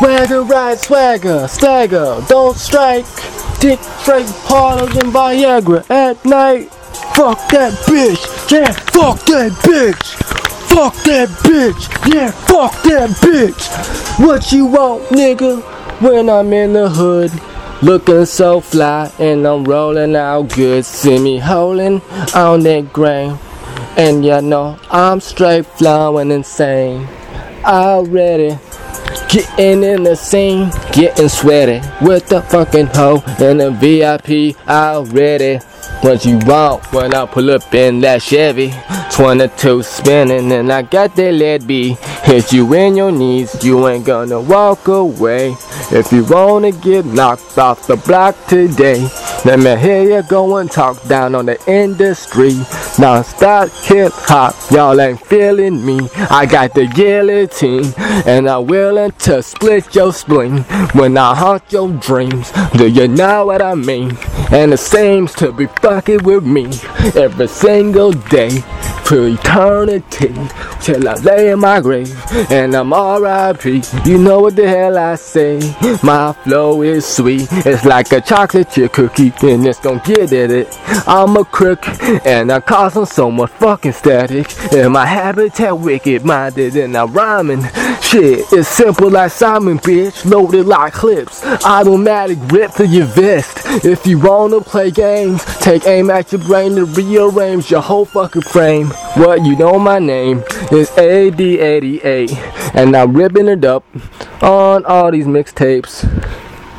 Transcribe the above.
Swagger, ride, swagger, stagger, don't strike. Dick straight harder than Viagra at night. Fuck that bitch, yeah, fuck that bitch. Fuck that bitch, yeah, fuck that bitch. What you want, nigga? When I'm in the hood, looking so fly, and I'm rolling out good. See me holding on that grain, and you know I'm straight flowing insane. Already. Getting in the scene, getting sweaty with the fucking hoe and the VIP already. What you want when I pull up in that Chevy? 22 spinning and I got that lead B. Hit you in your knees, you ain't gonna walk away. If you wanna get knocked off the block today, let me hear you go and talk down on the industry. Now stop hip hop, y'all ain't feeling me. I got the guillotine, and I'm willing to split your spleen when I haunt your dreams. Do you know what I mean? And it seems to be fucking with me every single day for eternity till I lay in my grave and I'm R.I.P. You know what the hell I say? My flow is sweet, it's like a chocolate chip cookie, and it's gonna get at it. I'm a crook and I'm causing so much fucking static. And my habitat wicked minded and I'm rhyming. Shit, it's simple like Simon, bitch, loaded like clips. Automatic rip to your vest. If you wanna play games, take aim at your brain to rearrange your whole fucking frame. What you know my name is AD88 and I'm ripping it up on all these mixtapes.